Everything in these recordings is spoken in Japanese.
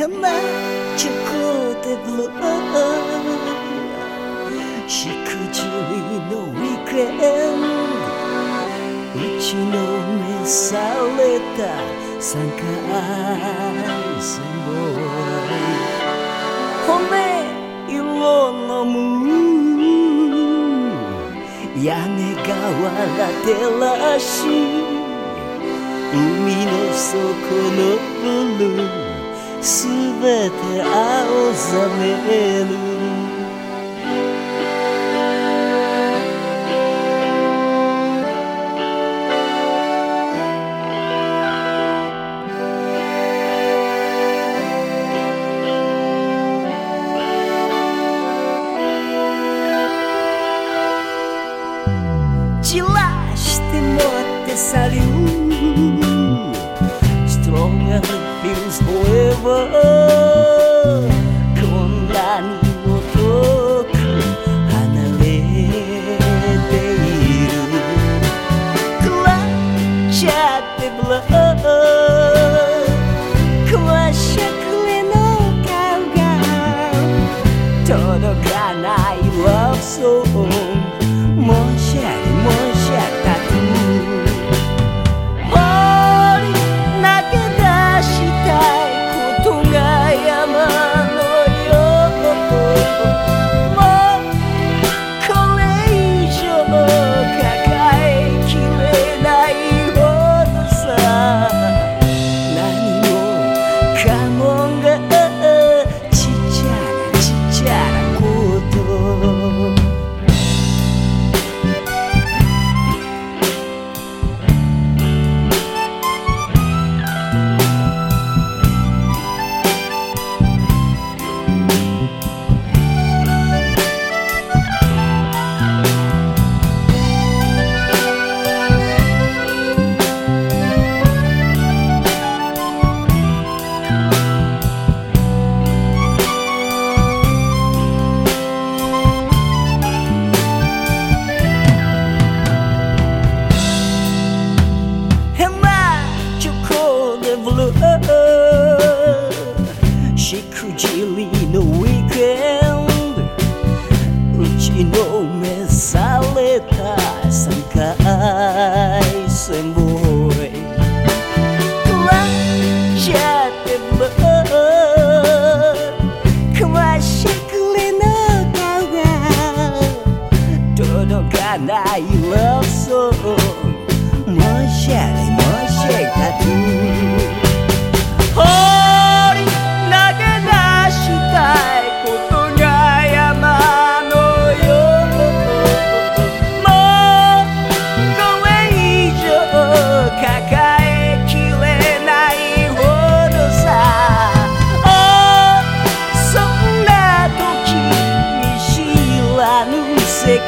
変なチョコで。ブルーしくじりのウィークエンド打ちのめされた三回戦ボ骨色のムー屋根が笑てらし海の底のブルーすべて青ざめる散らしてもらって去る Strong and feels forever. こんなにも遠く離れている。食らっちゃってブラ壊しゃくれの顔が届かない love song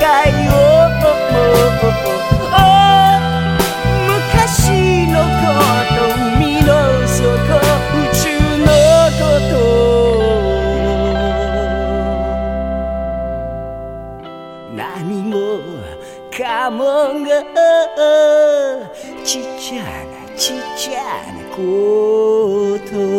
界を。昔のこと。海の底宇宙のこと。何もかもがちっちゃなちっちゃなこと。